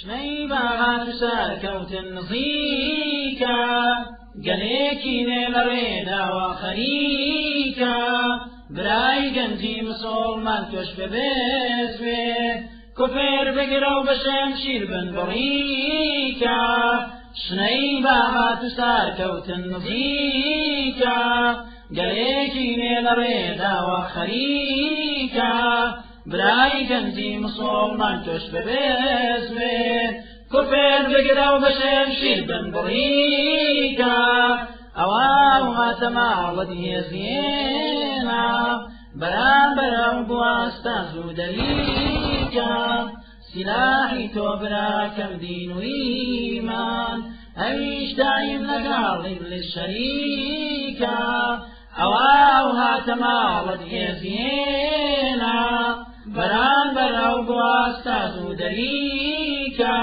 شنەی باهات و سەرکەوتن نزیکە گەلێکی نێلەڕێداوە خەریکە برای گەنجی مسۆڵمان توش ببێزوێ کوفێر بگرە و بەشەم شیر بن بڕیکە شنەی باهات و سەرکەوتن نزیکە گەلێکی نێلەڕێداوە خەریکە برای گەنجی مسڵمان تۆش بەبێزوێ کوفێن بگرا و بەشێن شیر بن بڕیکە ئەوە هاتە ماوەت هێزیێنا بەران بەرەم بواستە زوو دەلیکە سلاحی تۆ براکەم دین و ئیمان ئەویش دایم لەگەڵیم لشەریکە ئەوە هاتە ماوەت هێزیێنا بەران بەناو گواستاز و دەریکە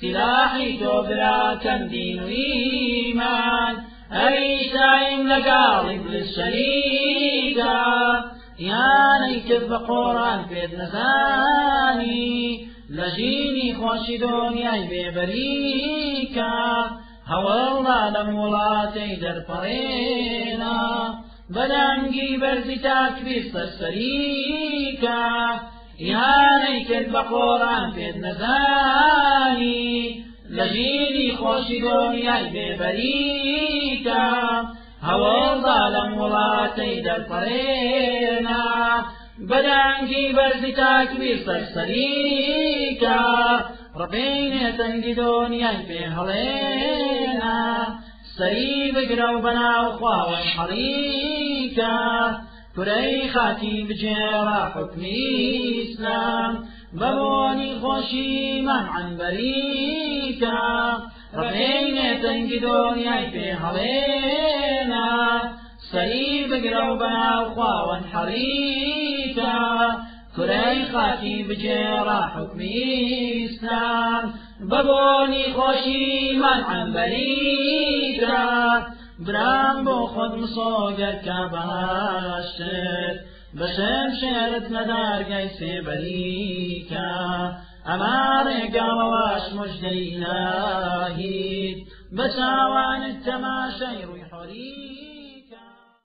سلاحی تۆ براکەن دین و ئیمان ئەیسایم لەگاڵی بلسەریدا یانەی کرد بە قۆڕان پێت نەزانی لە ژینی خۆشی دۆنیای بێبەریکە هەوڵا لەم وڵاتەی دەرپەڕێنا بلانگی بەدانگی بەرزی تاکبیر سەرسەریکە ئیهانەی کرد بە قۆڕان پێت نەزانی لە ژینی خۆشی دۆنیای بێبەریکە هەوڵدا لەم وڵاتەی دەرپەڕێنا بەدانگی بەرزی تاکبیر سەرسەریکە ڕبینێ تەنگی دۆنیای پێ هەڵێ سەری بگرە و بەناوخواوە حەریکە کورەی خاتی بجێڕە حکمی ئیسلام بەبوونی خۆشی مەمعنبەریکە ڕێنێ تەنگی دۆنیای پێ هەڵێنا سەری بگرە و بەناوخواوە حەریکە کوڕی خاکی بجێڕا حکمیستان بەبوونی خۆشی من ئەمبەریدا برام بۆ خۆت مسۆگەر کا بەهاشتر بەشم شێرت مەدارگای سێبەریکە ئەما ڕێگاوەواش مژدەی لاهیت بە چاوانت تەماشەی ڕووی حۆری